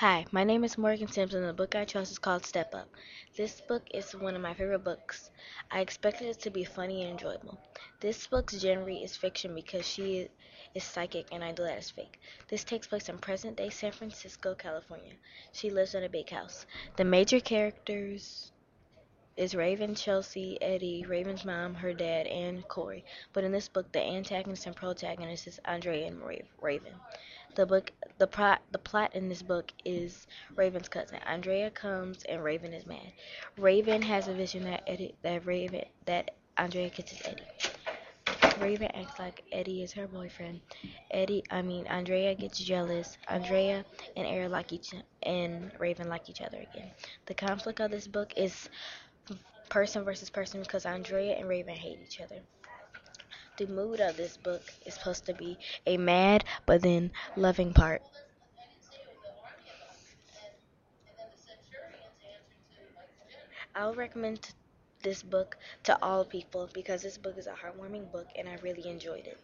Hi, my name is Morgan Simpson. And the book I chose is called Step Up. This book is one of my favorite books. I expected it to be funny and enjoyable. This book's genre is fiction because she is psychic and I know that is fake. This takes place in present day San Francisco, California. She lives in a big house. The major characters is Raven, Chelsea, Eddie, Raven's mom, her dad, and Cory. But in this book, the antagonist and protagonist is Andre and Raven. The book, the plot, the plot in this book is Raven's cousin. Andrea comes and Raven is mad. Raven has a vision that Eddie, that Raven, that Andrea kisses Eddie. Raven acts like Eddie is her boyfriend. Eddie, I mean Andrea gets jealous. Andrea and Eric like each and Raven like each other again. The conflict of this book is person versus person because Andrea and Raven hate each other. The mood of this book is supposed to be a mad but then loving part. I would recommend this book to all people because this book is a heartwarming book and I really enjoyed it.